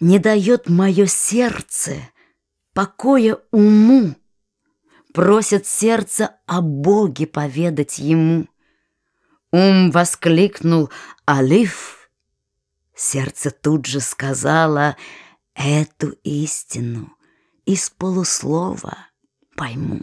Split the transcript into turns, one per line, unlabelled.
Не дает мое сердце покоя уму, Просит сердце о Боге поведать ему. Ум воскликнул «Алиф!» Сердце тут же сказала Эту истину из полуслова пойму.